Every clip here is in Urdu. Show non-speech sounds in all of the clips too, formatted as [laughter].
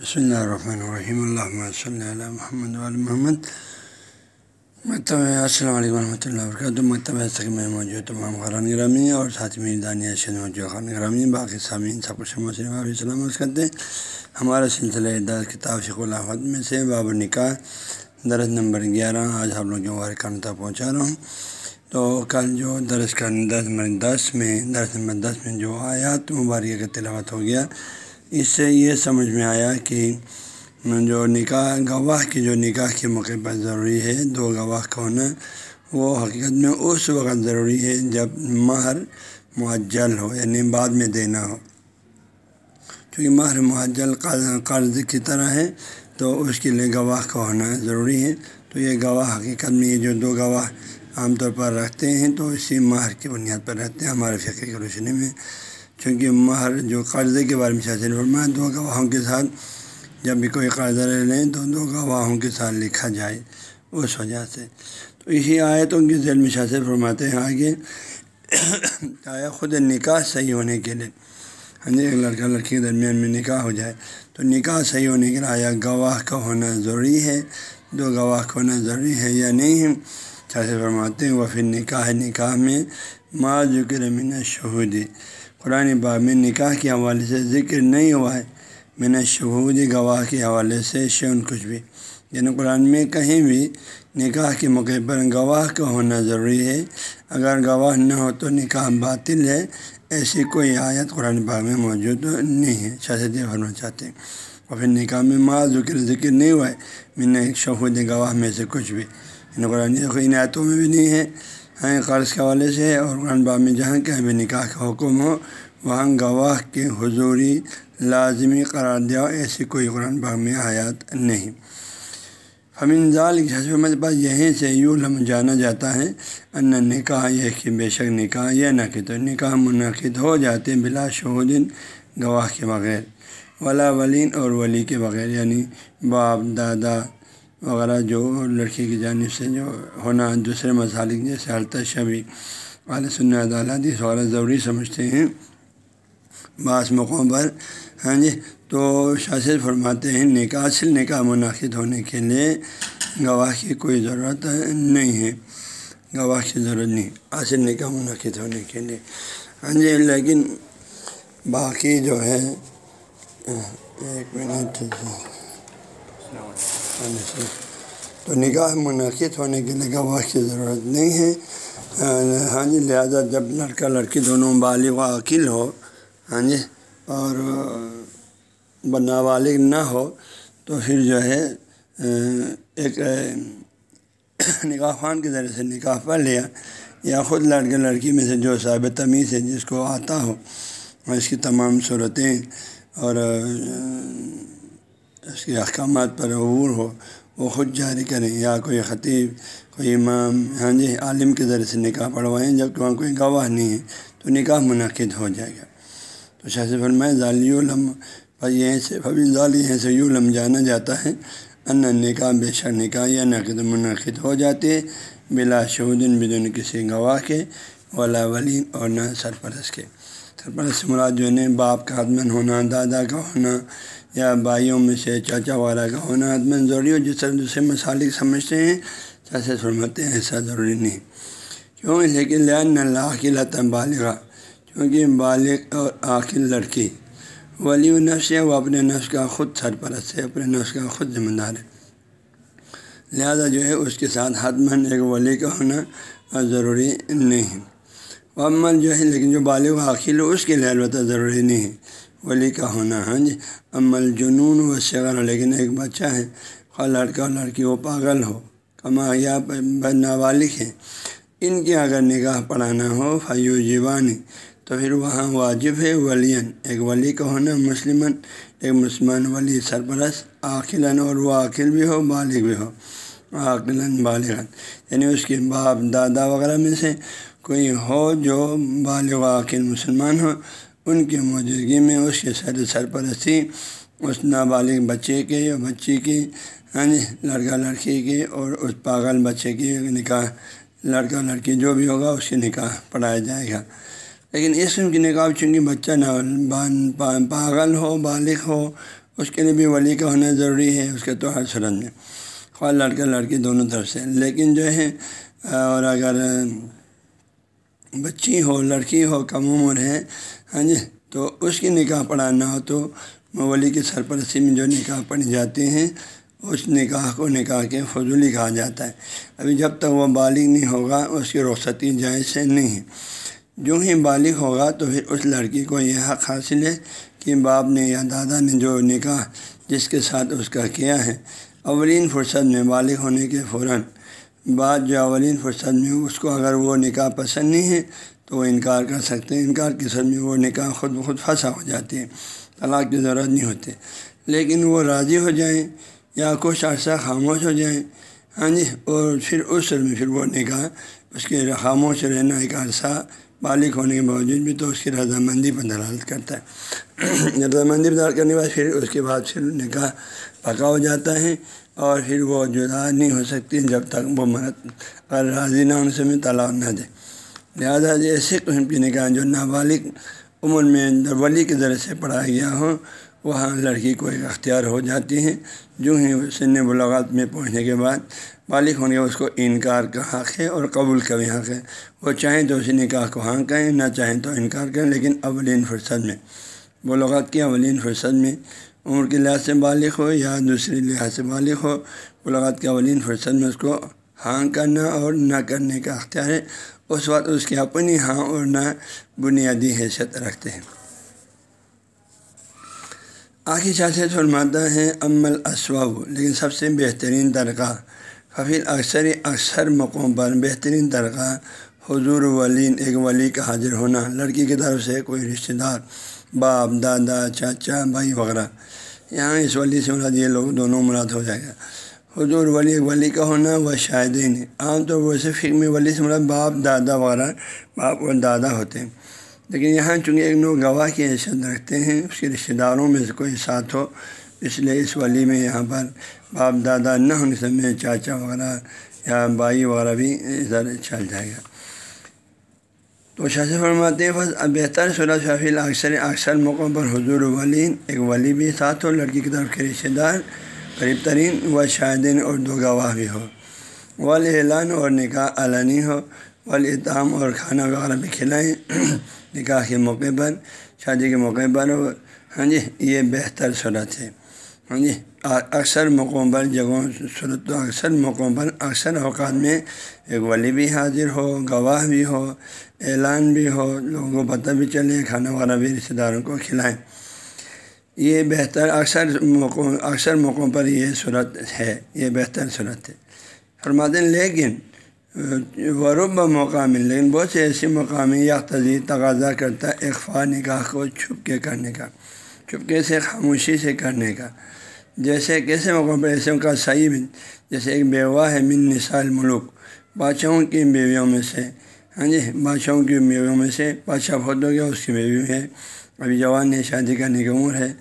بسم اللہ الرحمن الرحیم اللہ صلی اللہ محمد محمد مکتب السلام علیکم ورحمۃ اللہ وبرکاتہ مکتبہ میں موجود تمام خران گرامی اور ساتھ میں دانیہ موجود خان گرامی باقی سامعین سب کچھ سلامت کرتے ہیں ہمارا سلسلہ دس کتاب شیخ الحمد میں سے باب نکاح درس نمبر گیارہ آج ہم لوگ مبارک تک پہنچا رہا ہوں تو کل جو درس کا دس نمبر دس میں درس نمبر دس میں جو آیات مبارکہ کا تلاوت ہو گیا اس سے یہ سمجھ میں آیا کہ جو نکاح، گواہ کی جو نکاح کے موقع پر ضروری ہے، دو گواہ کا ہونا وہ حقیقت میں اس وقت ضروری ہے جب مہر معجل ہو یعنی بعد میں دینا ہو۔ چونکہ مہر معجل قرض کی طرح ہے، تو اس کے لیے گواہ کا ہونا ضروری ہے۔ تو یہ گواہ حقیقت میں یہ جو دو گواہ عام طور پر رکھتے ہیں، تو اسی مہر کی بنیاد پر رہتے ہیں۔ ہمارے فقر کی روشنی میں چونکہ مہر جو قرضے کے بارے میں شاثر فرمایا، دو گواہوں کے ساتھ جب بھی کوئی قرضہ لے لیں تو دو گواہوں کے ساتھ لکھا جائے اس وجہ سے۔ تو اسی آیتوں کے ذیل میں شاثر فرماتے ہیں آگے، آیا خود نکاح صحیح ہونے کے لیے۔ ہاں جی ایک لڑکا لڑکی کے درمیان میں نکاح ہو جائے۔ تو نکاح صحیح ہونے کے لیے آیا گواہ کا ہونا ضروری ہے، دو گواہ کا ہونا ضروری ہے یا نہیں ہے؟ شاثر فرماتے ہیں وہ پھر نکاح نکاح میں ما ذکر من شہودی قرآن باب میں نکاح کے حوالے سے ذکر نہیں ہوا ہے۔ میں نے شہودی گواہ کے حوالے سے شیون کچھ بھی۔ یعنی قرآن میں کہیں بھی نکاح کے موقع پر گواہ کا ہونا ضروری ہے۔ اگر گواہ نہ ہو تو نکاح باطل ہے۔ ایسی کوئی آیت قرآن باغ میں موجود نہیں ہے۔ اچھا شاست بھرنا چاہتے ہیں۔ اور پھر نکاح میں ماں ذکر ذکر نہیں ہوا ہے۔ میں نے شہود گواہ میں سے کچھ بھی۔ یعنی قرآن ان آیتوں میں بھی نہیں ہے۔ ہیں قرض کے حوالے سے اور قرآن باغ میں جہاں کہ ابھی نکاح کا حکم ہو، وہاں گواہ کے حضوری لازمی قرار دیا ایسی کوئی قرآن باغ میں آیات نہیں۔ ہمین ظال کی حسب پاس یہیں سے یوں لم جانا جاتا ہے، ان نکاح یہ کہ بے شک نکاح یہ نہ کہ تو نکاح منعقد ہو جاتے بلا شہودن گواہ کے بغیر، ولا ولین اور ولی کے بغیر یعنی باپ، دادا وغیرہ جو لڑکی کی جانب سے جو ہونا دوسرے مسالک جیسے الطش شبی علیہ سن عدالت اس وغیرہ ضروری سمجھتے ہیں۔ بعض موقعوں پر ہاں جی تو شاثر فرماتے ہیں نکاح اصل نکاح منعقد ہونے کے لیے گواہ کی کوئی ضرورت نہیں ہے۔ گواہ کی ضرورت نہیں، اصل نکاح منعقد ہونے کے لیے۔ ہاں جی لیکن باقی جو ہے ہاں، ایک منٹ۔ تو نکاح منعقد ہونے کے لیے گواہ کی ضرورت نہیں ہے۔ ہاں جی, ہاں جی، لہٰذا جب لڑکا لڑکی دونوں بالغ و عقل ہو ہاں جی اور نابالغ نہ ہو، تو پھر جو ہے، ایک نکاح خان کے ذریعے سے نکاح پڑھ لیا، یا خود لڑکے لڑکی میں سے جو صاحب تمیز ہے جس کو آتا ہو، اس کی تمام صورتیں اور اس کے احکامات پر عبور ہو، وہ خود جاری کریں، یا کوئی خطیب، کوئی امام ہاں جی عالم کے ذریعے سے نکاح پڑھوائیں، جبکہ وہاں کوئی گواہ نہیں ہے، تو نکاح منعقد ہو جائے گا۔ تو شاہ فرمائے ظالی علم پر یہیں سے فبی ظالی یہیں سے یوں جانا جاتا ہے ان نکاح بے شک نکاح یا نقد منعقد ہو جاتے، بلا شہودن بدون کسی گواہ کے، ولا ولین اور نہ سرپرست کے۔ سرپرست مراد جو ہے، باپ کا حتمن ہونا، دادا کا ہونا یا بھائیوں میں سے چاچا والا کا ہونا حتمن ضروری ہو جس طرح دوسرے مسالک سمجھتے ہیں جیسے فرماتے ہیں، ایسا ضروری نہیں۔ کیوں؟ لیکن لین اللہ کی لطم بالغ۔ کیونکہ بالغ اور آخر لڑکی۔ ولی و نفس ہے، وہ اپنے نفس کا خود سرپرست ہے، اپنے نفس کا خود ذمہ دار ہے۔ لہذا جو ہے، اس کے ساتھ حتمن ایک ولی کا ہونا ضروری نہیں۔ ہے وہ عمل جو ہے، لیکن جو بالغ و عقیل ہو اس کے لیے البتہ ضروری نہیں ہے۔ ولی کا ہونا ہاں جی؟ عمل جنون و شغل لیکن ایک بچہ ہے، خواہ لڑکا لڑکی وہ پاگل ہو، کما یا نابالغ ہے۔ ان کے اگر نگاہ پڑھانا ہو فیو جیوانی تو پھر وہاں واجب ہے ولین ایک ولی کا ہونا مسلمن ایک مسلمان ولی سرپرست، عاقلاً اور وہ عاقل بھی ہو، بالغ بھی ہو۔ عاقلاً بالغ یعنی اس کے باپ، دادا وغیرہ میں سے کوئی ہو جو بالغ عاقل مسلمان ہو ان کی موجودگی میں اس کے سر سرپرستی اس نابالغ بچے کے یا بچی کی ہاں جی لڑکا لڑکی کی اور اس پاگل بچے کی نکاح، لڑکا لڑکی جو بھی ہوگا اس کی نکاح پڑھایا جائے گا۔ لیکن اس قسم کی نکاح چونکہ بچہ نہ پاگل ہو، بالغ ہو، اس کے لیے بھی ولی کا ہونا ضروری ہے، اس کے تو ہر صورت میں۔ خواہ لڑکا لڑکی دونوں طرف سے۔ لیکن جو ہے، اور اگر بچی ہو، لڑکی ہو، کم عمر ہے ہاں جی تو اس کی نکاح پڑھانا ہو تو ولی کی سرپرستی میں جو نکاح پڑھی جاتے ہیں، اس نکاح کو نکاح کے فضولی کہا جاتا ہے۔ ابھی جب تک وہ بالغ نہیں ہوگا، اس کی رخصتی جائز سے نہیں ہے۔ جو ہی بالغ ہوگا تو پھر اس لڑکی کو یہ حق حاصل ہے کہ باپ نے یا دادا نے جو نکاح جس کے ساتھ اس کا کیا ہے، اولین فرصت میں بالغ ہونے کے فوراً بعد جو اولین فرصت میں اس کو اگر وہ نکاح پسند نہیں ہے تو وہ انکار کر سکتے ہیں۔ انکار کی سب میں وہ نکاح خود بخود پھنسا ہو جاتی ہے طلاق کی ضرورت نہیں ہوتی۔ لیکن وہ راضی ہو جائیں، یا کچھ عرصہ خاموش ہو جائیں۔ ہاں جی اور پھر اس میں پھر وہ نکاح، اس کے خاموش رہنا ایک عرصہ بالغ ہونے کے باوجود بھی تو اس کی رضامندی پر دلالت کرتا ہے۔ [clears throat] رضامندی پر دلالت کرنے کے بعد پھر اس کے بعد پھر نکاح پکا ہو جاتا ہے۔ اور پھر وہ جدا نہیں ہو سکتی جب تک وہ مرد اگر راضی نہ ہونے سے میں طلاق نہ دے۔ لہٰذا ایسے قسم کی نکاح جو نابالغ عمر میں ولی کے ذریعے سے پڑھایا گیا ہو، وہاں لڑکی کو ایک اختیار ہو جاتی ہیں جو ہی سن ملاقات میں پہنچنے کے بعد بالغ ہونے کے اس کو انکار کا حق ہے اور قبول کا بھی حق ہے۔ وہ چاہیں تو اسی نکاح کو ہاں کہیں، نہ چاہیں تو انکار کریں، لیکن اولین فرصت میں۔ ملاقات کی اولین فرصت میں عمر کے لحاظ سے بالغ ہو یا دوسری لحاظ سے بالغ ہو، ملاقات کے اولین فرصت میں اس کو ہاں کرنا اور نہ کرنے کا اختیار ہے۔ اس وقت اس کی اپنی ہاں اور نہ بنیادی حیثیت رکھتے ہیں۔ آخری شاست فرماتا ہے عمل اسواب لیکن سب سے بہترین طریقہ حفیظ اکثر اکثر موقعوں پر بہترین طریقہ حضور ولین ایک ولی کا حاضر ہونا۔ لڑکی کی طرف سے کوئی رشتہ دار، باپ، دادا، چاچا، بھائی وغیرہ۔ یہاں اس ولی سے مراد یہ لوگ دونوں مراد ہو جائے گا۔ حضور ولی ایک ولی کا ہونا وہ شاہدین عام طور پر ویسے فکر میں ولی سے مراد باپ، دادا وغیرہ، باپ اور دادا ہوتے ہیں۔ لیکن یہاں چونکہ ایک نو گواہ کی حیثیت رکھتے ہیں، اس کے رشتہ داروں میں سے کوئی ساتھ ہو، اس لیے اس ولی میں یہاں پر باپ، دادا نہ ہونے سے میں چاچا وغیرہ یا بھائی وغیرہ بھی ادھر چل جائے گا۔ تو شاہ فرماتے ہیں، بس بہتر صورت شافیل اکثر اکثر موقعوں پر حضور ولین ایک ولی بھی ساتھ ہو، لڑکی کی طرف کے رشتہ دار قریب ترین و شاہدین اور دو گواہ بھی ہو۔ اعلان اور نکاح علانی ہو۔ ولام اور کھانا وغیرہ بھی کھلائیں۔ [clears throat] نکاح کے موقع پر، شادی کے موقع پر۔ ہاں جی یہ بہتر صورت ہے۔ ہاں جی اکثر موقعوں پر جگہوں، صورت تو اکثر موقعوں پر، اکثر اوقات میں ایک ولی بھی حاضر ہو، گواہ بھی ہو، اعلان بھی ہو، لوگوں کو پتہ بھی چلے، کھانا وغیرہ بھی رشتہ داروں کو کھلائیں۔ یہ بہتر اکثر موقعوں اکثر موقعوں پر یہ صورت ہے، یہ بہتر صورت ہے۔ فرماتے ہیں، لیکن ورب مقام لیکن بہت سے ایسے مقامی یا تجیح تقاضا کرتا ہے اخفا نکاح کو چھپ کے کرنے کا چھپکے سے خاموشی سے کرنے کا۔ جیسے کیسے موقع پر ایسے کا صحیح بھی، جیسے ایک بیوہ ہے، من نثال ملک بادشاہوں کی بیویوں میں سے ہاں جی بادشاہوں کی بیویوں میں سے، بادشاہ بہت ہو گیا اس کی بیوی ہے۔ ابھی جوان ہے شادی کرنے کی عمر ہے۔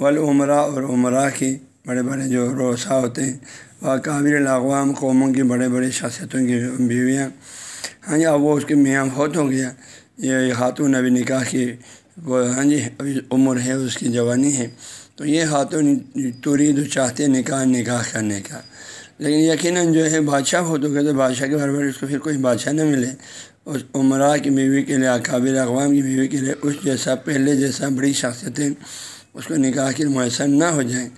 ولعمرا اور عمرہ کی بڑے بڑے جو روسا ہوتے ہیں وہ قابل الاقوام، قوموں کی بڑے بڑے شخصیتوں کی بیویاں۔ ہاں جی اب وہ اس کے میاں بہت ہو گیا۔ یہ خاتون ابھی نکاح کی وہ ہاں جی ابھی عمر ہے، اس کی جوانی ہے۔ تو یہ خاتون توری تو چاہتے نکاح نکاح کرنے کا۔ لیکن یقیناً جو ہے بادشاہ ہو تو کہتے بادشاہ کے بھر اس کو پھر کوئی بادشاہ نہ ملے۔ اس عمرہ کی بیوی کے لیے قابل اقوام کی بیوی کے لیے اس جیسا، پہلے جیسا بڑی شخصیتیں اس کو نکاح کی میسر نہ ہو جائیں۔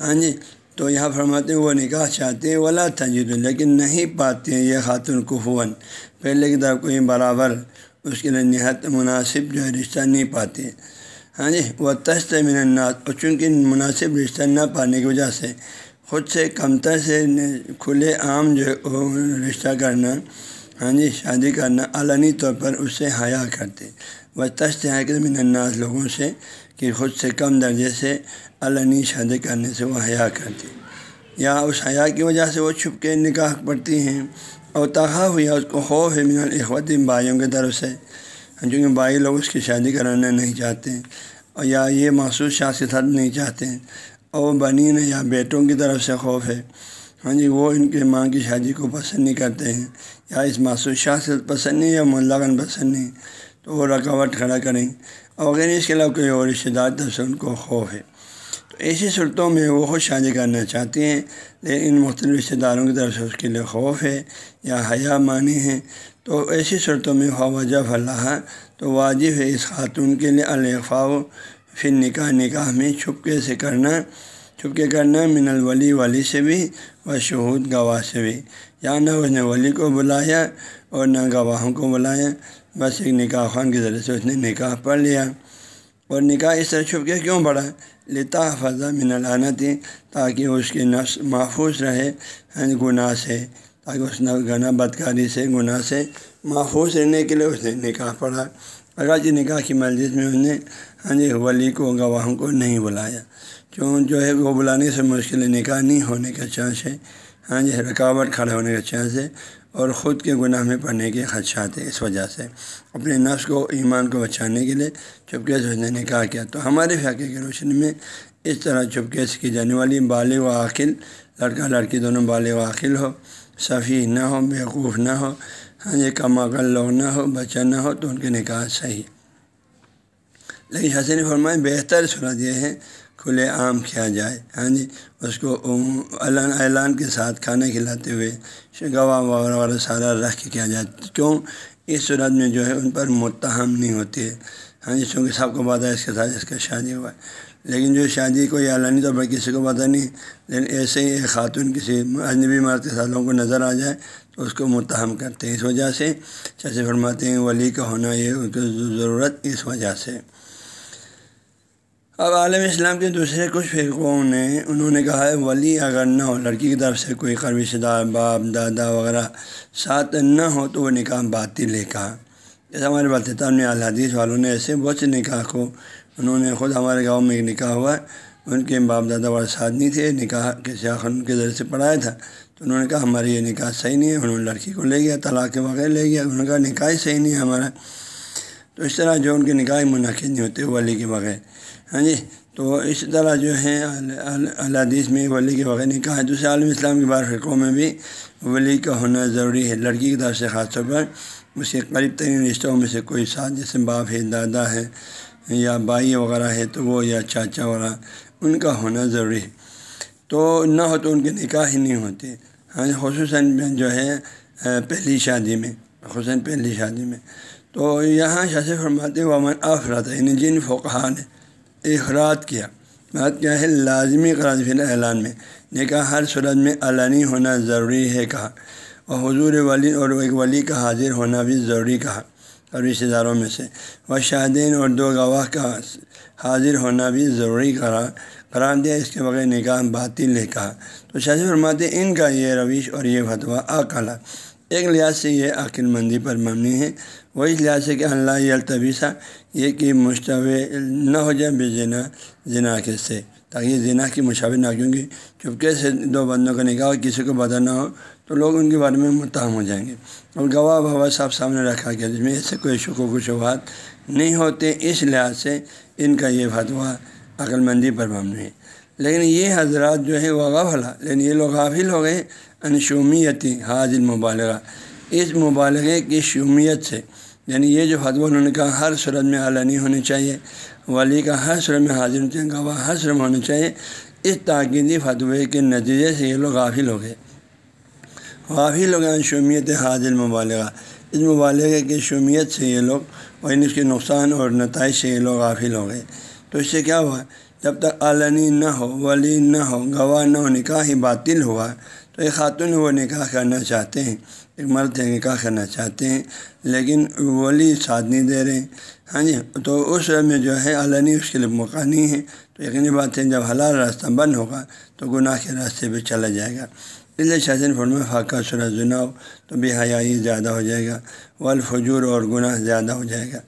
ہاں جی تو یہاں فرماتے ہیں، وہ نکاح چاہتے ہیں، ولا تجید لیکن نہیں پاتے ہیں یہ خاتون کفون پہلے کی طرف کوئی برابر اس کے لیے نہایت مناسب جو ہے رشتہ نہیں پاتے۔ ہاں جی وہ تشت من الناس، اور چونکہ مناسب رشتہ نہ پانے کی وجہ سے خود سے کمتر سے کھلے عام جو رشتہ کرنا ہاں جی شادی کرنا علنی طور پر اس سے حیا کرتے۔ وہ تشت ہے کہ من الناس لوگوں سے کہ خود سے کم درجے سے علنی شادی کرنے سے وہ حیا کرتی یا اس حیا کی وجہ سے وہ چھپ کے نکاح پڑتی ہیں۔ اور تاخا ہوئی اس کو خوف ہے، من الخوت بھائیوں کی طرف سے۔ ہاں، چونکہ بھائی لوگ اس کی شادی کرانا نہیں چاہتے۔ اور یا یہ محسوس شاست نہیں چاہتے۔ ہیں اور بنی یا بیٹوں کی طرف سے خوف ہے۔ ہاں جی وہ ان کے ماں کی شادی کو پسند نہیں کرتے ہیں۔ یا اس محسوس شاست پسند نہیں یا ملغن پسند نہیں، تو وہ رکاوٹ کھڑا کریں۔ اور اگر اس کے علاوہ کوئی اور رشتے دار طرف سے ان کو خوف ہے، تو ایسی صورتوں میں وہ خود شادی کرنا چاہتی ہیں، لیکن ان مختلف رشتہ داروں کی طرف سے اس کے لیے خوف ہے یا حیا مانی ہے تو ایسی صورتوں میں وجہ اللہ تو واجب ہے اس خاتون کے لیے الفاء پھر نکاح نکاح میں چھپکے سے کرنا چھپکے کرنا من الولی ولی سے بھی و شہود گواہ سے بھی۔ یا نہ اس نے ولی کو بلایا اور نہ گواہوں کو بلایا، بس ایک نکاح خان کے ذریعے سے اس نے نکاح پڑھ لیا۔ اور نکاح اس طرح چھپ کے کیوں پڑھا لتا فضا من العنتی، تاکہ اس کی نفس محفوظ رہے گناہ سے۔ تاکہ اس گنا بدکاری سے، گناہ سے محفوظ رہنے کے لیے اس نے نکاح پڑھا۔ اگرچہ جی نکاح کی مسجد میں اس نے ہاں جی ولی کو، گواہوں کو نہیں بلایا۔ کیوں؟ جو ہے وہ بلانے سے مشکل نکاح نہیں ہونے کا چانس ہے۔ ہاں جی رکاوٹ کھڑا ہونے کا چانس ہے اور خود کے گناہ میں پڑھنے کے خدشات ہیں اس وجہ سے۔ اپنے نفس کو، ایمان کو بچانے کے لیے چپکے سے نے نکاح کیا۔ تو ہمارے فقے کی روشنی میں اس طرح چپکے سے کی جانے والی بالغ و عاقل، لڑکا لڑکی دونوں بالغ و عاقل ہو، صفی نہ ہو، بیوقوف نہ ہو ہاں جی کم عقل لوگ نہ ہو، بچہ نہ ہو، تو ان کے نکاح صحیح۔ لیکن حسین فرمائے بہتر صورت یہ ہے، کھلے عام کیا جائے۔ ہاں جی اس کو اعلان اعلان کے ساتھ کھانا کھلاتے ہوئے گواہ وغیرہ وغیرہ سارا رکھ کے کیا جائے۔ کیوں؟ اس صورت میں جو ہے، ان پر متہم نہیں ہوتی ہے ہاں جی چونکہ سب کو پتا ہے، اس کے ساتھ اس کا شادی ہوا۔ ہے لیکن جو شادی کوئی اعلانی طور پر کسی کو پتہ نہیں۔ لیکن ایسے ہی ایک خاتون کسی اجنبی مرد کے ساتھ لوگوں کو نظر آ جائے اس کو متہم کرتے ہیں اس وجہ سے۔ جیسے فرماتے ہیں، ولی کا ہونا یہ ان کی ضرورت اس وجہ سے۔ اب عالم اسلام کے دوسرے کچھ فرقوں نے، انہوں نے کہا ہے، ولی اگر نہ ہو، لڑکی کی طرف سے کوئی قربی دار باپ، دادا وغیرہ ساتھ نہ ہو تو وہ نکاح باطل لے کہا۔ جیسے ہمارے بات میں الحدیث والوں نے ایسے بہت سے نکاح کو، انہوں نے خود ہمارے گاؤں میں ایک نکاح ہوا۔ ان کے باپ، دادا والے ساتھ نہیں تھے، نکاح کسی خان کے ذریعے سے پڑھایا تھا۔ تو انہوں نے کہا ہماری یہ نکاح صحیح نہیں ہے، انہوں نے لڑکی کو لے گیا، طلاق کے بغیر لے گیا، انہوں نے کہا نکاح صحیح نہیں ہے ہمارا۔ تو اس طرح جو ان کے نکاح منعقد نہیں ہوتے ولی کے بغیر۔ ہاں جی؟ تو اس طرح جو ہے الحدیث میں ولی کے بغیر نکاح ہے۔ دوسرے عالم اسلام کے بار فرقوں میں بھی ولی کا ہونا ضروری ہے۔ لڑکی کی طرف سے خاص طور پر اس کے قریب ترین رشتوں میں سے کوئی ساتھ، جیسے باپ ہے، دادا ہے یا بھائی وغیرہ ہے، تو وہ یا چاچا وغیرہ، ان کا ہونا ضروری ہے۔ تو نہ ہو تو ان کے نکاح ہی نہیں ہوتے۔ ہاں، خصوصاً جو ہے پہلی شادی میں، خصوصاً پہلی شادی میں۔ تو یہاں شاش فرماتے، ومن افراد یعنی جن فوقہ نے اخراج کیا، بات کیا ہے، لازمی قرض فی اعلان میں یعنی نکاح ہر صورت میں علانی ہونا ضروری ہے، کہا۔ اور حضور ولی اور ایک ولی کا حاضر ہونا بھی ضروری، کہا۔ اور رشتے داروں میں سے وہ شاہدین اور دو گواہ کا حاضر ہونا بھی ضروری کرا قرار دیا، اس کے بغیر نکاح باطل نے کہا۔ تو شاہ جی فرماتے ان کا یہ رویش اور یہ فتویٰ اکلا ایک لحاظ سے یہ عقل مندی پر مبنی ہے۔ وہی لحاظ سے کہ اللہ یہ الطبیسہ یہ کہ مشتبہ نہ ہو جائے بے جنا جنا کے سے۔ تاکہ زنا کی مشابہ نہ کیونکہ چپکے سے دو بندوں کا نکاح کسی کو پتہ نہ ہو، تو لوگ ان کے بارے میں متہم ہو جائیں گے۔ اور گواہ بوا صاحب سامنے رکھا گیا، جس میں ایسے کوئی شک و شبہات نہیں ہوتے۔ اس لحاظ سے ان کا یہ فتویٰ عقل مندی پر مبنی ہے۔ لیکن یہ حضرات جو ہے وہ غفلا لیکن یہ لوگ غافل ہو گئے انشومیتی حاضر مبالغہ اس مبالغے کی شومیت سے یعنی یہ جو فتویٰ انہوں نے کہا، ہر صورت میں اعلیٰ نہیں ہونی چاہیے۔ ولی کا ہر صورت میں حاضر ہونا چاہیے گواہ ہر صورت میں ہونا چاہیے۔ اس تاکیدی فتوے کے نتیجے سے یہ لوگ غافل ہو گئے۔ غافل ہو گئے شومیت حاضر مبالغہ اس مبالغے کی شومیت سے یہ لوگ، اور اس کے نقصان اور نتائج سے یہ لوگ غافل ہو گئے۔ تو اس سے کیا ہوا؟ جب تک علنی نہ ہو، ولی نہ ہو، گواہ نہ ہو، نکاح ہی باطل ہوا، تو ایک خاتون وہ نکاح کرنا چاہتے ہیں، ایک مرد ہے نکاح کرنا چاہتے ہیں، لیکن ولی ساتھ نہیں دے رہے۔ ہیں ہاں جی تو اس میں جو ہے علنی اس کے لیے موقع نہیں ہے۔ تو یقینی بات ہے، جب حلال راستہ بند ہوگا تو گناہ کے راستے پہ چلا جائے گا۔ اس لیے شاذن فرم فاقہ سورج جناؤ تو بے حیائی زیادہ ہو جائے گا، والفجور اور گناہ زیادہ ہو جائے گا۔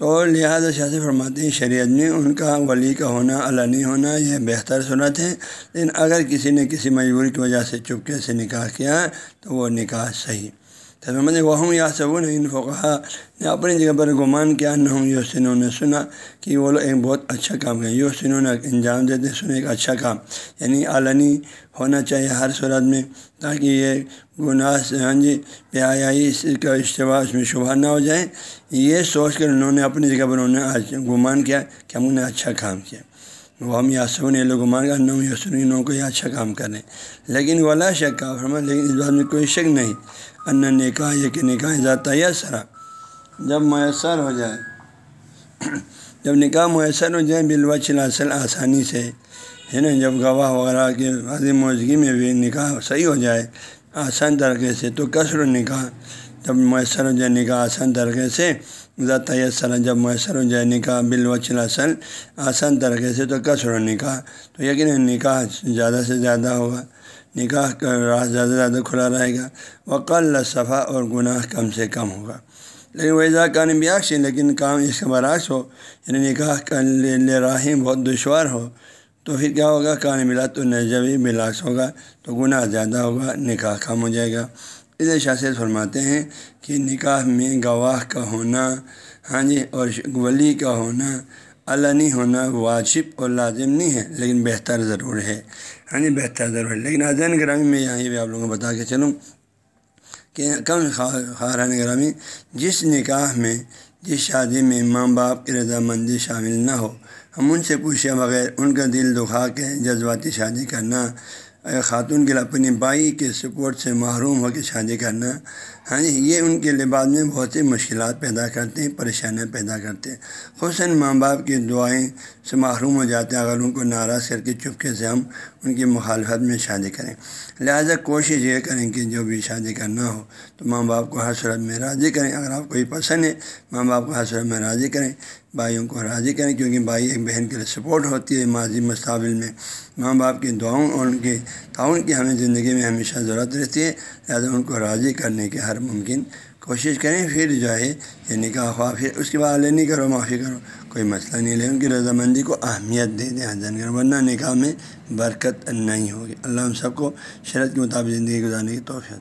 تو لہٰذا شاذ فرماتے ہیں، شریعت میں ان کا ولی کا ہونا علنی ہونا، یہ بہتر صورت ہے۔ لیکن اگر کسی نے کسی مجبوری کی وجہ سے چپکے سے نکاح کیا، تو وہ نکاح صحیح ترمد وہ ہوں یا سبون ان فقہ نے اپنی جگہ پر گمان کیا نہ ہوں یو سنوں نے سنا کہ وہ لوگ ایک بہت اچھا کام کریں۔ یو سنوں نے انجام دیتے سنے ایک اچھا کام۔ یعنی علنی ہونا چاہیے ہر صورت میں، تاکہ یہ گناہ ہاں جی بیائی اس کا اشتباہ اس میں شبہ نہ ہو جائے۔ یہ سوچ کر انہوں نے اپنی جگہ پر انہوں نے گمان کیا کہ ہم نے اچھا کام کیا۔ وہ ہم یاسون یہ لوگ مان کر نو یسرینوں کو یہ اچھا کام کریں۔ لیکن ولا شک کا فرما، لیکن اس بات میں کوئی شک نہیں۔ ان نکاح، یہ کہ نکاح ذات سرا جب میسر ہو جائے، جب نکاح میسر ہو جائے بالوچ اصل آسانی سے، ہے نا؟ جب گواہ وغیرہ کی عظیم موجودگی میں بھی نکاح صحیح ہو جائے، آسان طریقے سے تو کثر نکاح جب میسر ہو جائے، نکاح آسان طریقے سے ذات سر جب میسر ہو جائے نکاح بالوچ اصل آسان طریقے سے تو کثر نکاح تو یقین نکاح زیادہ سے زیادہ ہوگا نکاح کا راہ زیادہ سے زیادہ کھلا رہے گا وقل صفحہ اور گناہ کم سے کم ہوگا لیکن ویزا کان بیاکش لیکن کام اس کے برعکس ہو یعنی نکاح کا لے راہم بہت دشوار ہو تو پھر کیا ہوگا کان ملا تو نجبی بلاس ہوگا تو گناہ زیادہ ہوگا نکاح کم ہو جائے گا اس شاست فرماتے ہیں کہ نکاح میں گواہ کا ہونا ہاں جی اور ولی کا ہونا علنی ہونا واجب اور لازم نہیں ہے، لیکن بہتر ضرور ہے۔ ہاں جی بہتر ضرور ہے۔ لیکن عظین گرامی میں یہاں بھی آپ لوگوں کو بتا کے چلوں کہ کم خاران گرامی، جس نکاح میں، جس شادی میں ماں باپ کی رضامندی شامل نہ ہو، ہم ان سے پوچھے بغیر ان کا دل دکھا کے جذباتی شادی کرنا خاتون کے لیے اپنی بائی کے سپورٹ سے محروم ہو کے شادی کرنا۔ ہاں جی یہ ان کے لباس میں بہت سی مشکلات پیدا کرتے ہیں، پریشانیاں پیدا کرتے ہیں۔ خصاً ماں باپ کی دعائیں سے محروم ہو جاتے ہیں، اگر ان کو ناراض کر کے چپکے سے ہم ان کی مخالفت میں شادی کریں۔ لہٰذا کوشش یہ کریں کہ جو بھی شادی کرنا ہو تو ماں باپ کو ہر صورت میں راضی کریں۔ اگر آپ کو یہ پسند ہے، ماں باپ کو ہر صورت میں راضی کریں۔ بھائیوں کو راضی کریں، کیونکہ بھائی ایک بہن کے لیے سپورٹ ہوتی ہے ماضی مستقبل میں۔ ماں باپ کی دعاؤں اور ان کے تعاون کی ہمیں زندگی میں ہمیشہ ضرورت رہتی ہے، لہٰذا ان کو راضی کرنے کے ہر ممکن کوشش کریں، پھر جو ہے یہ نکاح خواہ، پھر اس کے بعد نہیں کرو، معافی کرو، کوئی مسئلہ نہیں لے، ان کی رضامندی کو اہمیت دے دیں حضن ورنہ نکاح میں برکت نہیں ہوگی۔ اللہ ہم سب کو شرط کے مطابق زندگی گزارنے کی توفیع